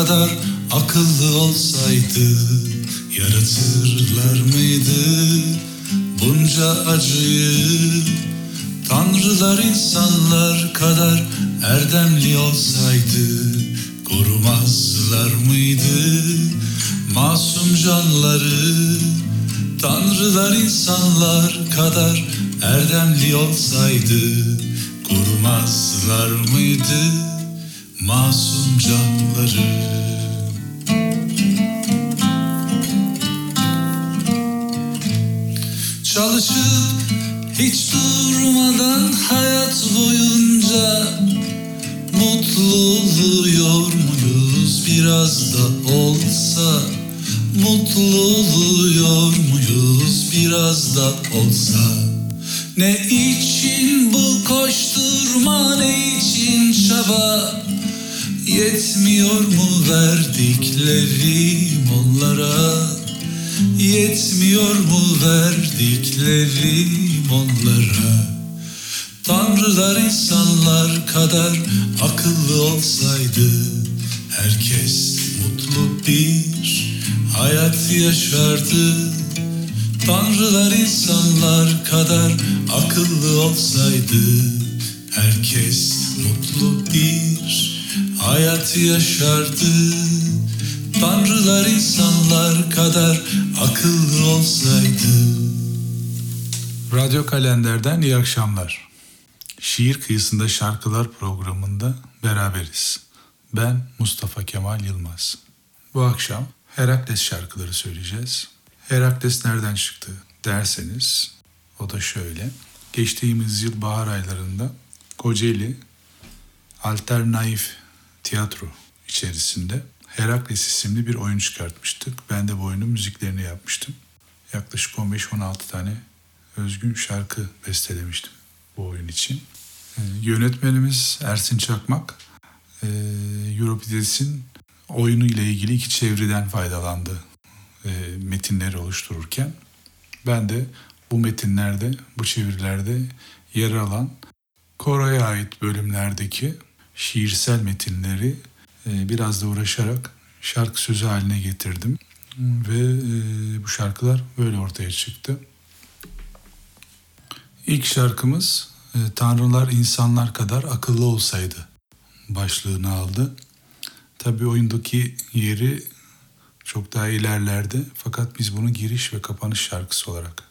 Kadar akıllı olsaydı Yaratırlar mıydı? Bunca acıyı Tanrılar insanlar kadar erdemli olsaydı Korumazlar mıydı? Masum canları Tanrılar insanlar kadar erdemli olsaydı Korumazlar mıydı masum canları. Çalışıp hiç durmadan hayat boyunca Mutlu oluyor muyuz biraz da olsa Mutlu oluyor muyuz biraz da olsa. Ne için bu koşturma ne için çaba Yetmiyor mu verdiklerim onlara Yetmiyor mu verdiklerim onlara Tanrılar insanlar kadar akıllı olsaydı Herkes mutlu bir hayat yaşardı. Tanrılar insanlar kadar akıllı olsaydı Herkes mutlu bir hayat yaşardı Tanrılar insanlar kadar akıllı olsaydı Radyo Kalender'den iyi akşamlar. Şiir Kıyısında Şarkılar programında beraberiz. Ben Mustafa Kemal Yılmaz. Bu akşam Herakles şarkıları söyleyeceğiz. Herakles nereden çıktı derseniz o da şöyle. Geçtiğimiz yıl bahar aylarında Kocaeli Alternatif Tiyatro içerisinde Herakles isimli bir oyun çıkartmıştık. Ben de bu oyunun müziklerini yapmıştım. Yaklaşık 15-16 tane özgün şarkı bestelemiştim bu oyun için. Ee, yönetmenimiz Ersin Çakmak, e, Euripides'in oyunu ile ilgili iki çevreden faydalandı e, metinleri oluştururken. Ben de bu metinlerde, bu çevirilerde yer alan Koray'a ait bölümlerdeki şiirsel metinleri e, biraz da uğraşarak şarkı sözü haline getirdim. Ve e, bu şarkılar böyle ortaya çıktı. İlk şarkımız e, Tanrılar insanlar kadar akıllı olsaydı başlığını aldı. Tabii oyundaki yeri çok daha ilerlerde fakat biz bunu giriş ve kapanış şarkısı olarak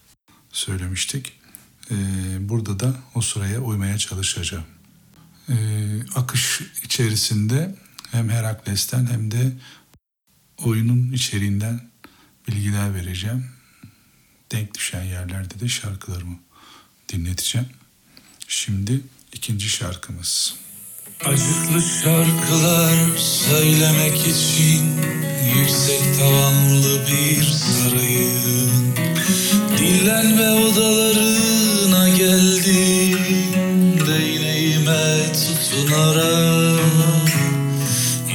söylemiştik. Burada da o sıraya uymaya çalışacağım. Ee, akış içerisinde hem Herakles'ten hem de oyunun içeriğinden bilgiler vereceğim. Denk düşen yerlerde de şarkılarımı dinleteceğim. Şimdi ikinci şarkımız. Acıklı şarkılar söylemek için Yüksek tavanlı bir sarayın Dillenme odalarına geldim tutunarak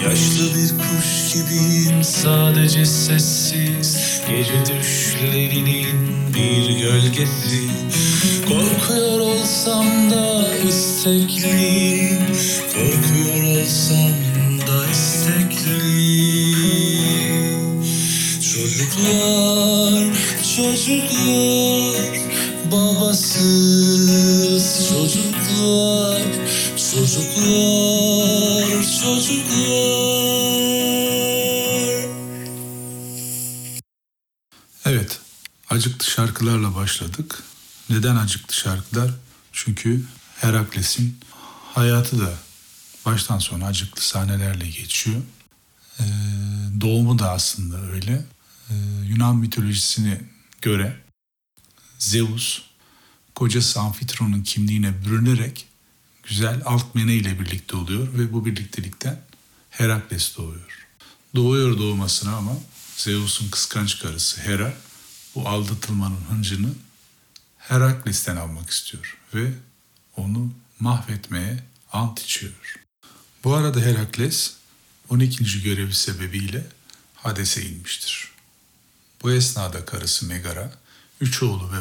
Yaşlı bir kuş gibiyim sadece sessiz. Gece düşlerinin bir gölgesi. Korkuyor olsam da istekliyim. Korkuyor olsam da istekliyim. Çocuklar, çocuklar şarkılarla başladık. Neden acıklı şarkılar? Çünkü Herakles'in hayatı da baştan sona acıklı sahnelerle geçiyor. Ee, doğumu da aslında öyle. Ee, Yunan mitolojisine göre Zeus kocası Amfitron'un kimliğine bürünerek güzel Alkmene ile birlikte oluyor ve bu birliktelikten Herakles doğuyor. Doğuyor doğmasına ama Zeus'un kıskanç karısı Hera bu aldatılmanın hıncını Herakles'ten almak istiyor ve onu mahvetmeye ant içiyor. Bu arada Herakles 12. görevi sebebiyle Hades'e inmiştir. Bu esnada karısı Megara, üç oğlu ve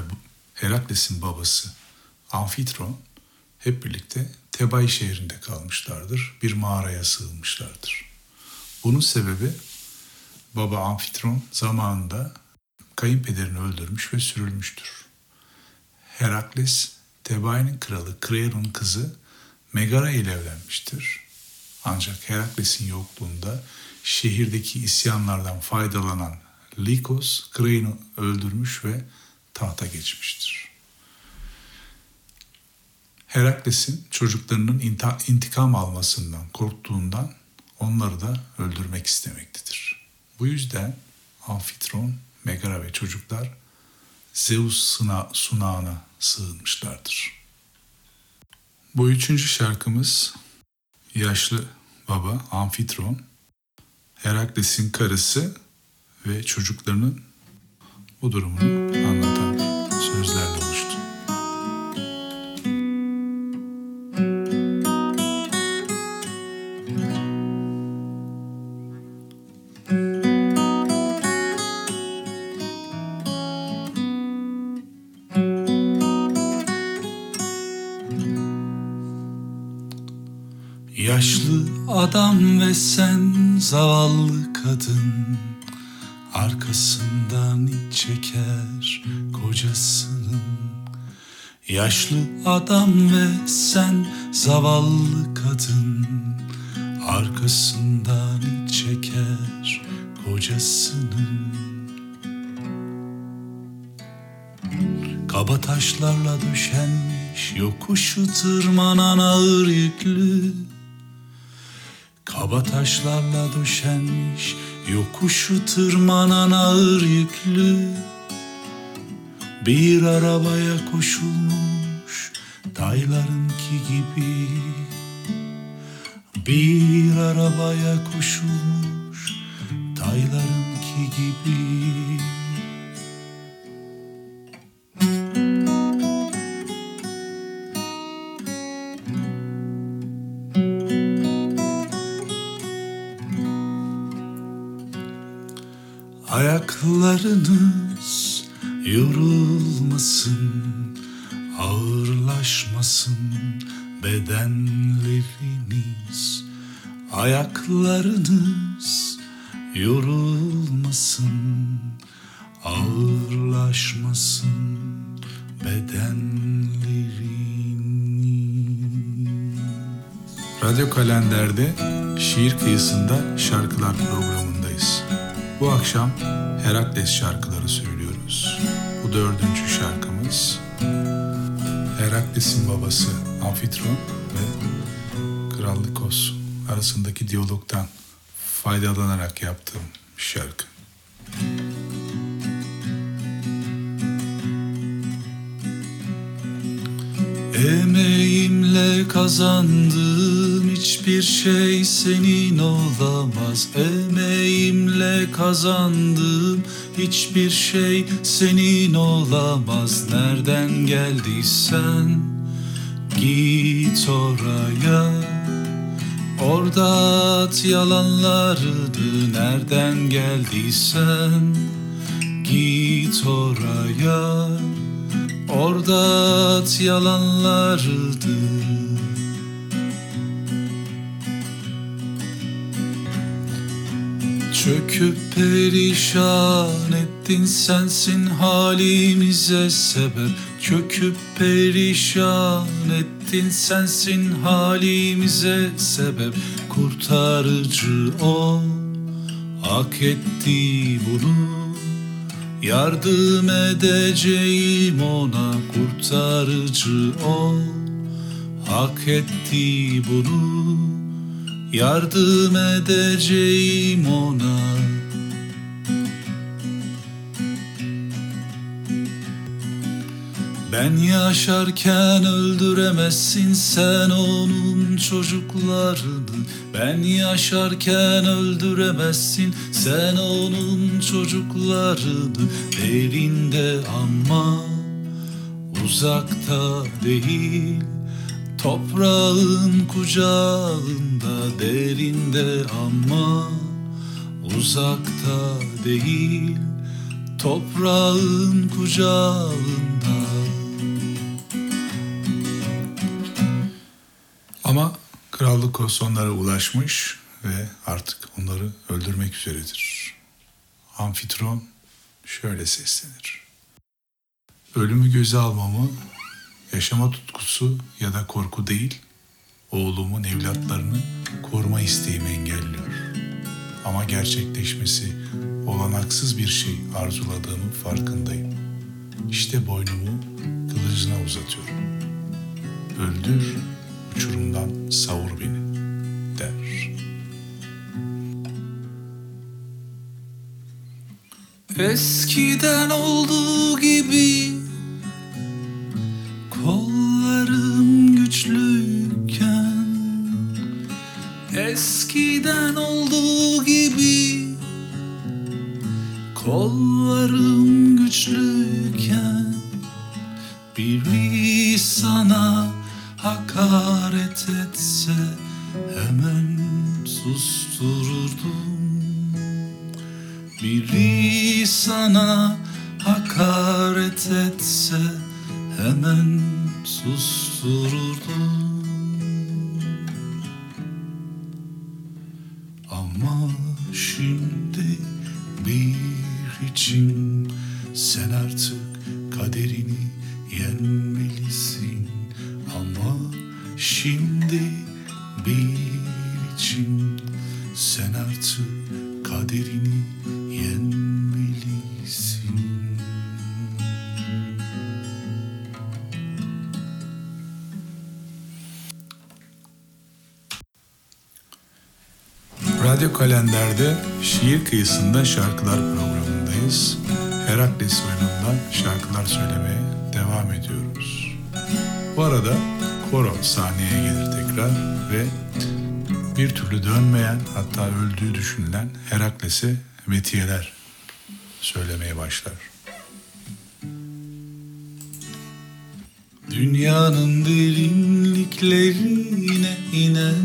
Herakles'in babası Amfitron hep birlikte Tebay şehrinde kalmışlardır. Bir mağaraya sığınmışlardır. Bunun sebebi baba Amfitron zamanında kayınpederini öldürmüş ve sürülmüştür. Herakles, Tebay'ın kralı Kreon'un kızı Megara ile evlenmiştir. Ancak Herakles'in yokluğunda şehirdeki isyanlardan faydalanan Likos, Kreon'u öldürmüş ve tahta geçmiştir. Herakles'in çocuklarının intikam almasından korktuğundan onları da öldürmek istemektedir. Bu yüzden Amfitron, Megara ve çocuklar Zeus sına, sunağına sığınmışlardır. Bu üçüncü şarkımız yaşlı baba Amfitron, Herakles'in karısı ve çocuklarının bu durumunu anlatan sözlerle sen zavallı kadın Arkasından iç çeker kocasının Yaşlı adam ve sen zavallı kadın Arkasından iç çeker kocasının Kaba taşlarla döşenmiş yokuşu tırmanan ağır yüklü Kaba taşlarla döşenmiş Yokuşu tırmanan ağır yüklü. Bir arabaya koşulmuş Taylarınki gibi. Bir arabaya koşulmuş Taylarınki gibi Ayaklarınız yorulmasın, ağırlaşmasın bedenleriniz. Ayaklarınız yorulmasın, ağırlaşmasın bedenleriniz. Radyo Kalender'de Şiir Kıyısında Şarkılar programındayız. Bu akşam Herakles şarkıları söylüyoruz. Bu dördüncü şarkımız Herakles'in babası Amfitron ve Kral Likos arasındaki diyalogtan faydalanarak yaptığım şarkı. Emeğimle kazandığım hiçbir şey senin olamaz. Emeğimle kazandığım hiçbir şey senin olamaz. Nereden geldiysen git oraya. Orada at yalanlarını nereden geldiysen Git oraya Orada at yalanlardı. Çöküp perişan ettin sensin halimize sebep. Çöküp perişan ettin sensin halimize sebep. Kurtarıcı o hak etti bunu Yardım edeceğim ona kurtarıcı o Hak etti bunu. Yardım edeceğim ona Ben yaşarken öldüremezsin sen onun çocuklarını. Ben yaşarken öldüremezsin sen onun çocuklarını. Derinde ama uzakta değil Toprağın kucağında. Derinde ama uzakta değil Toprağın kucağında Ama krallık o sonlara ulaşmış ve artık onları öldürmek üzeredir. Amfitron şöyle seslenir. Ölümü göze almamı yaşama tutkusu ya da korku değil, oğlumun evlatlarını koruma isteğimi engelliyor. Ama gerçekleşmesi olanaksız bir şey arzuladığımın farkındayım. İşte boynumu kılıcına uzatıyorum. Öldür, uçurumdan savur beni der. Eskiden olduğu gibi Şiir Kıyısında Şarkılar programındayız. Herakles oyunundan şarkılar söylemeye devam ediyoruz. Bu arada koro sahneye gelir tekrar ve bir türlü dönmeyen hatta öldüğü düşünülen Herakles'e metiyeler söylemeye başlar. Dünyanın derinliklerine inen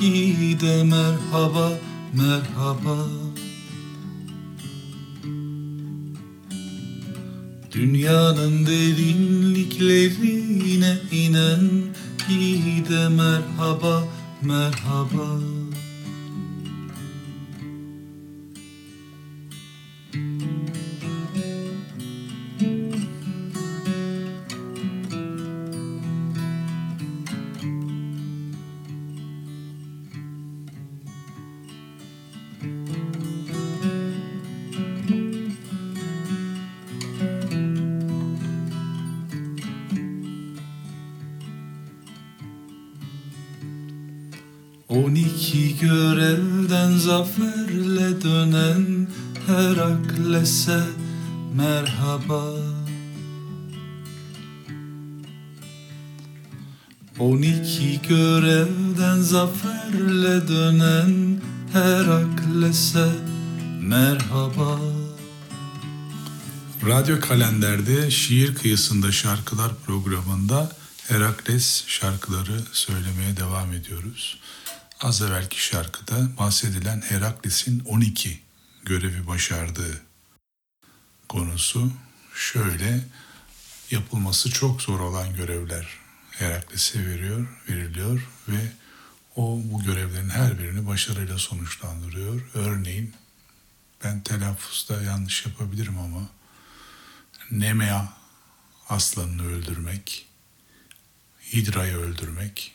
gide merhaba merhaba Dünyanın derinliklerine inen gide merhaba merhaba Herakles'e merhaba On iki görevden zaferle dönen Herakles'e merhaba Radyo Kalender'de Şiir Kıyısında Şarkılar programında Herakles şarkıları söylemeye devam ediyoruz. Az evvelki şarkıda bahsedilen Herakles'in 12 görevi başardığı konusu şöyle yapılması çok zor olan görevler Herakles'e veriyor, veriliyor ve o bu görevlerin her birini başarıyla sonuçlandırıyor. Örneğin ben telaffuzda yanlış yapabilirim ama Nemea aslanını öldürmek, Hidra'yı öldürmek,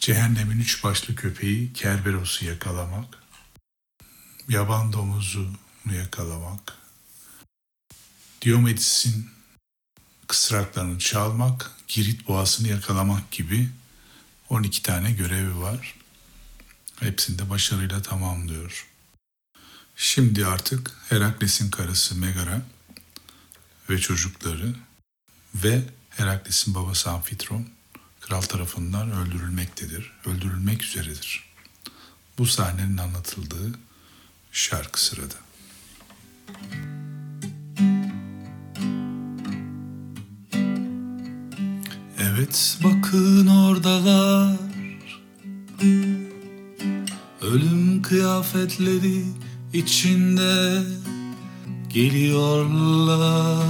cehennemin üç başlı köpeği Kerberos'u yakalamak, yaban domuzunu yakalamak, Diomedis'in kısraklarını çalmak, Girit boğasını yakalamak gibi 12 tane görevi var. Hepsini de başarıyla tamamlıyor. Şimdi artık Herakles'in karısı Megara ve çocukları ve Herakles'in babası Amfitron kral tarafından öldürülmektedir, öldürülmek üzeredir. Bu sahnenin anlatıldığı şarkı sırada. Evet bakın oradalar. Ölüm kıyafetleri içinde geliyorlar.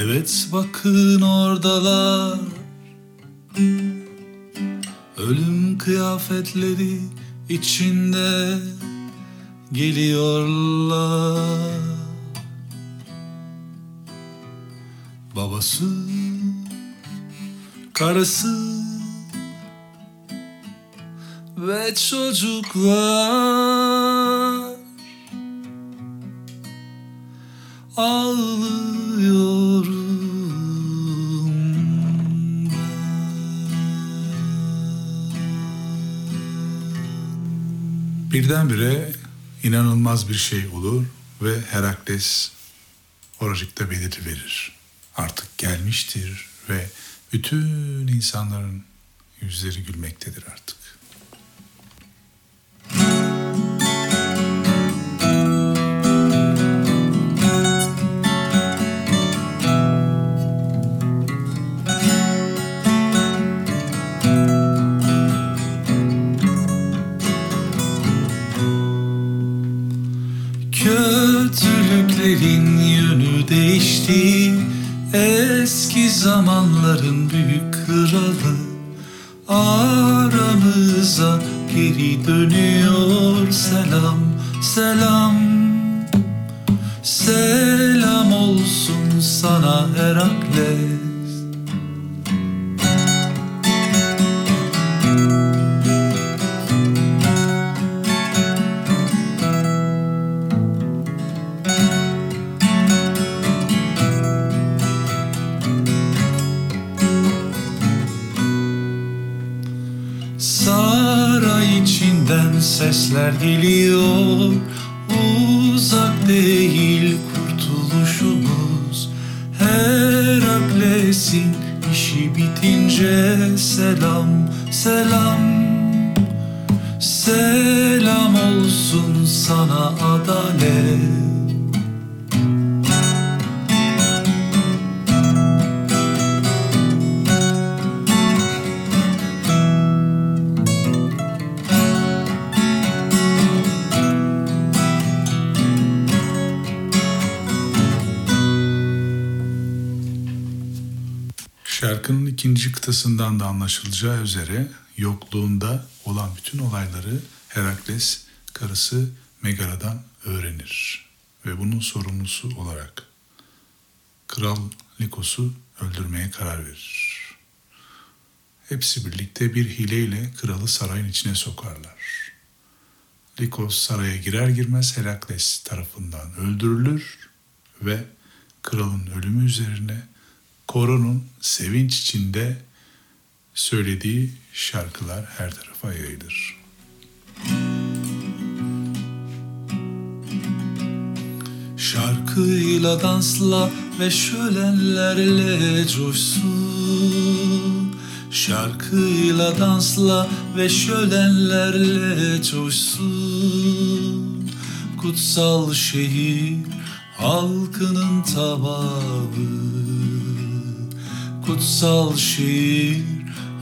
Evet bakın oradalar. Ölüm kıyafetleri içinde geliyorlar Babası, karısı ve çocuklar ağlıyorum Birdenbire inanılmaz bir şey olur ve Herakles oracıkta belirti verir. Artık gelmiştir ve bütün insanların yüzleri gülmektedir artık. Kötülüklerin yönü değişti Eski zamanların büyük kralı Aramıza geri dönüyor. Selam, selam. Selam olsun sana Herakles geliyor. Uzak değil kurtuluşumuz. Herakles'in işi bitince selam selam. Selam olsun sana adalet İkinci kıtasından da anlaşılacağı üzere yokluğunda olan bütün olayları Herakles karısı Megara'dan öğrenir ve bunun sorumlusu olarak Kral Likos'u öldürmeye karar verir. Hepsi birlikte bir hileyle kralı sarayın içine sokarlar. Likos saraya girer girmez Herakles tarafından öldürülür ve kralın ölümü üzerine Koronun sevinç içinde söylediği şarkılar her tarafa yayılır. Şarkıyla dansla ve şölenlerle coşsun. Şarkıyla dansla ve şölenlerle coşsun. Kutsal şehir halkının tababı Kutsal şehir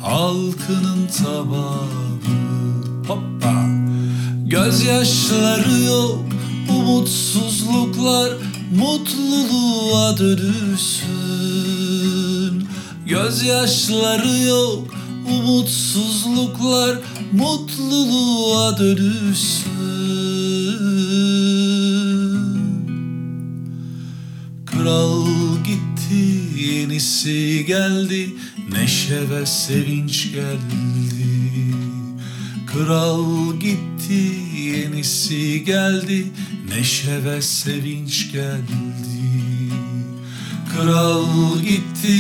halkının tababı. Hoppa! Gözyaşları yok umutsuzluklar mutluluğa dönüşsün. Gözyaşları yok umutsuzluklar mutluluğa dönüşsün. Kral gitti yenisi geldi Neşe ve sevinç geldi. Kral gitti yenisi geldi Neşe ve sevinç geldi. Kral gitti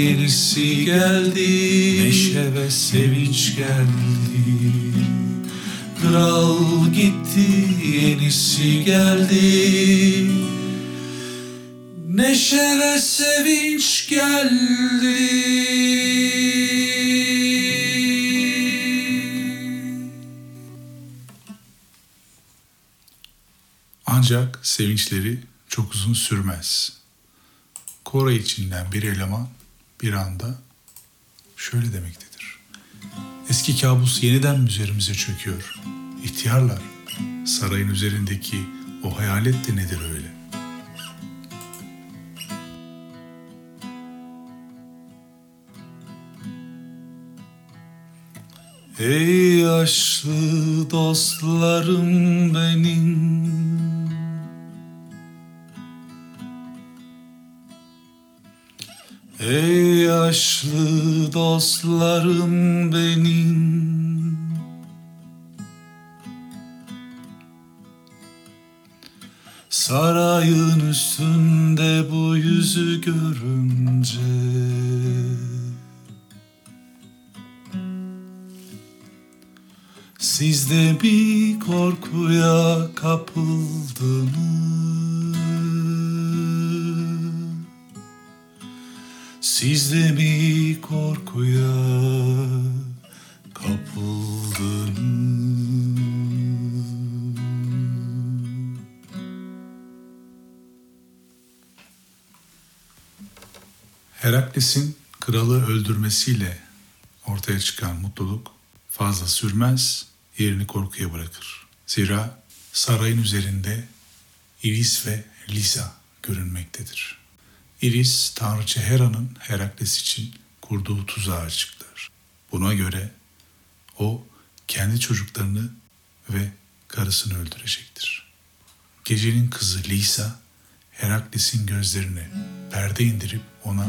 yenisi geldi Neşe ve sevinç geldi. Kral gitti yenisi geldi Neşe ve sevinç geldi. Ancak sevinçleri çok uzun sürmez. Kore içinden bir eleman bir anda şöyle demektedir. Eski kabus yeniden üzerimize çöküyor. İhtiyarlar, sarayın üzerindeki o hayalet de nedir öyle? Ey yaşlı dostlarım benim. Ey yaşlı dostlarım benim. Sarayın üstünde bu yüzü görünce Siz de bir korkuya kapıldınız. Siz de bir korkuya kapıldınız. Herakles'in kralı öldürmesiyle ortaya çıkan mutluluk fazla sürmez, yerini korkuya bırakır. Zira sarayın üzerinde Iris ve Lisa görünmektedir. Iris, tanrıça Hera'nın Herakles için kurduğu tuzağı açıklar. Buna göre o kendi çocuklarını ve karısını öldürecektir. Gecenin kızı Lisa, Herakles'in gözlerine perde indirip ona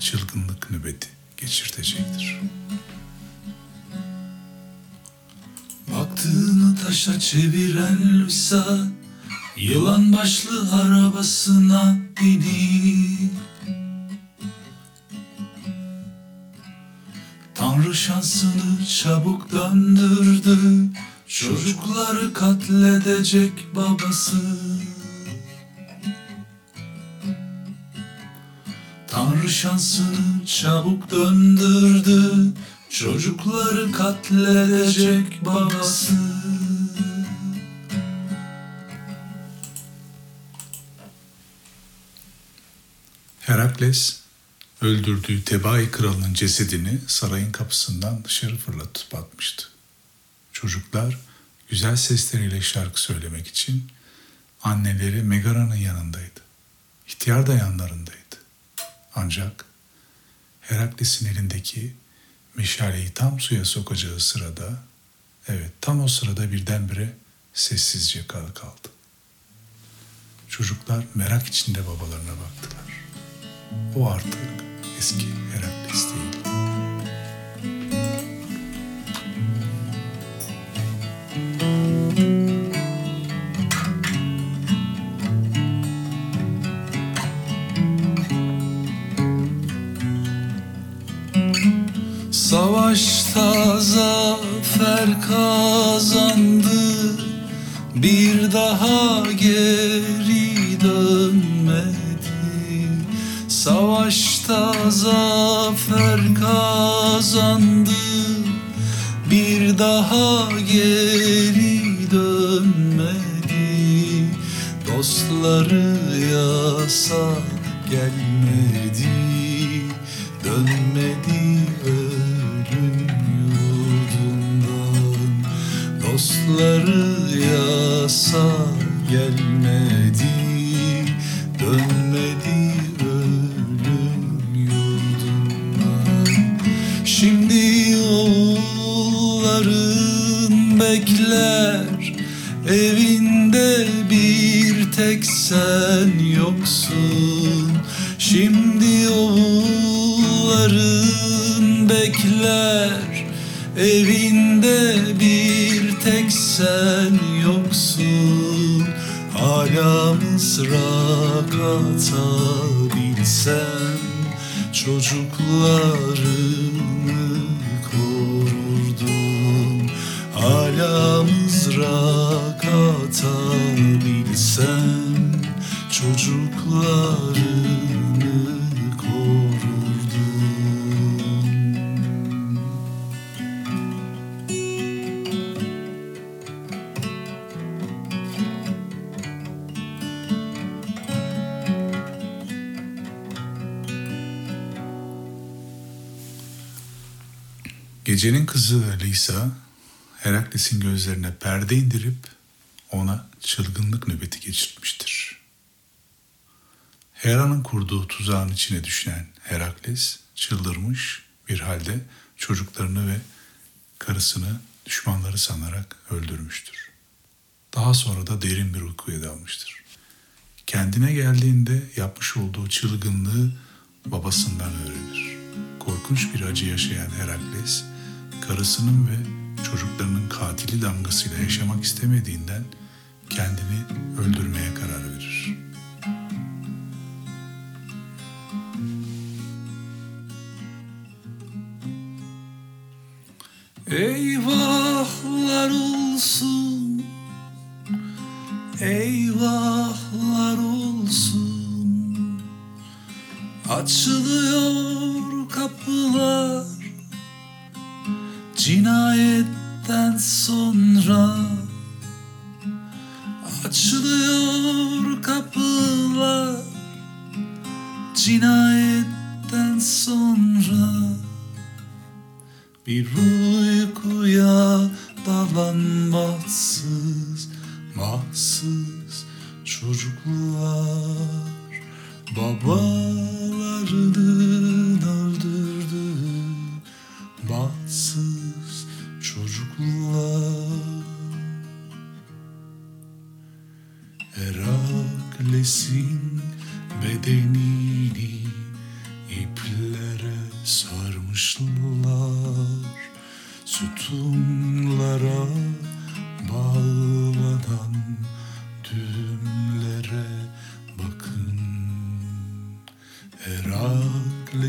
çılgınlık nöbeti geçirtecektir. Baktığını taşa çeviren Lüsa Yılan başlı arabasına binip Tanrı şansını çabuk döndürdü Çocukları katledecek babası. Tanrı şansını çabuk döndürdü Çocukları katledecek babası Herakles öldürdüğü Tebai kralının cesedini sarayın kapısından dışarı fırlatıp atmıştı. Çocuklar güzel sesleriyle şarkı söylemek için anneleri Megara'nın yanındaydı. İhtiyar da yanlarındaydı. Ancak Herakles'in elindeki meşaleyi tam suya sokacağı sırada, evet tam o sırada birdenbire sessizce kal kaldı. Çocuklar merak içinde babalarına baktılar. O artık eski call. Gecenin kızı Lisa, Herakles'in gözlerine perde indirip ona çılgınlık nöbeti geçirtmiştir. Hera'nın kurduğu tuzağın içine düşen Herakles çıldırmış bir halde çocuklarını ve karısını düşmanları sanarak öldürmüştür. Daha sonra da derin bir uykuya dalmıştır. Kendine geldiğinde yapmış olduğu çılgınlığı babasından öğrenir. Korkunç bir acı yaşayan Herakles, karısının ve çocuklarının katili damgasıyla yaşamak istemediğinden kendini öldürmeye karar verir. Eyvahlar olsun Eyvahlar olsun Açılıyor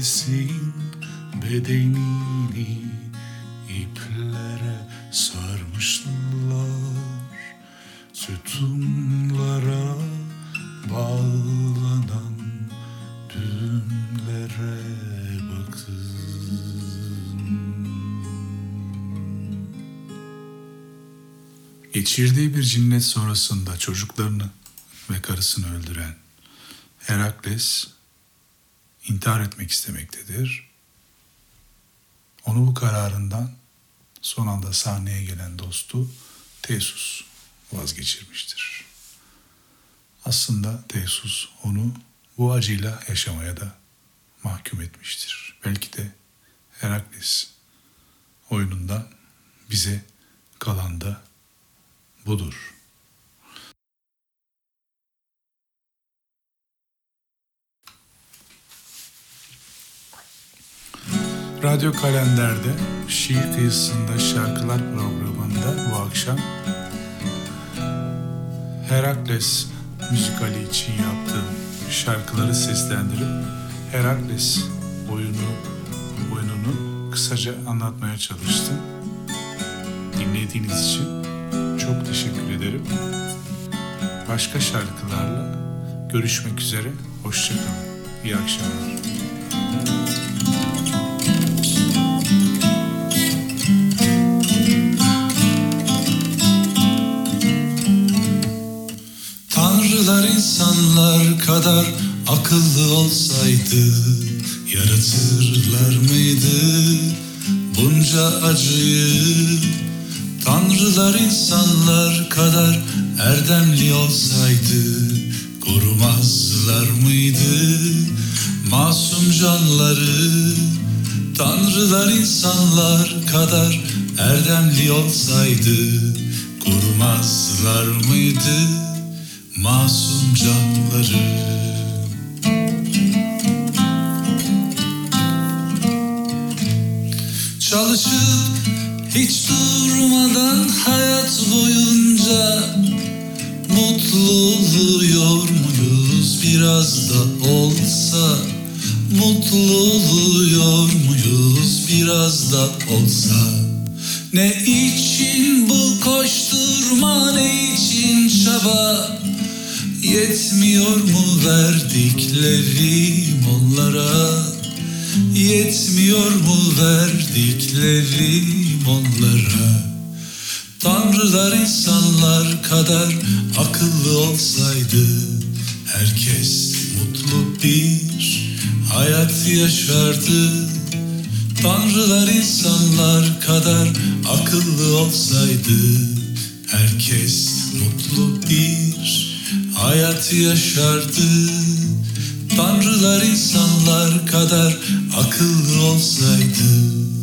Herakles'in bedenini iplere sarmışlar Sütunlara bağlanan düğümlere bakın. Geçirdiği bir cinnet sonrasında çocuklarını ve karısını öldüren Herakles intihar etmek istemektedir. Onu bu kararından son anda sahneye gelen dostu Tesus vazgeçirmiştir. Aslında Tesus onu bu acıyla yaşamaya da mahkum etmiştir. Belki de Herakles oyunundan bize kalan da budur. Radyo Kalender'de Şiir Kıyısında Şarkılar programında bu akşam Herakles müzikali için yaptığım şarkıları seslendirip Herakles oyunu oyununu kısaca anlatmaya çalıştım. Dinlediğiniz için çok teşekkür ederim. Başka şarkılarla görüşmek üzere. Hoşçakalın. İyi akşamlar. Kadar akıllı olsaydı Yaratırlar mıydı? Bunca acıyı Tanrılar insanlar kadar erdemli olsaydı Korumazlar mıydı? Masum canları Tanrılar insanlar kadar erdemli olsaydı Korumazlar mıydı masum canları. Çalışıp hiç durmadan hayat boyunca Mutlu oluyor muyuz biraz da olsa Mutlu oluyor muyuz biraz da olsa. Ne için bu koşturma ne için çaba Yetmiyor mu verdiklerim onlara Yetmiyor mu verdiklerim onlara Tanrılar insanlar kadar akıllı olsaydı Herkes mutlu bir hayat yaşardı. Tanrılar insanlar kadar akıllı olsaydı Herkes mutlu bir hayat yaşardı. Tanrılar insanlar kadar akıllı olsaydı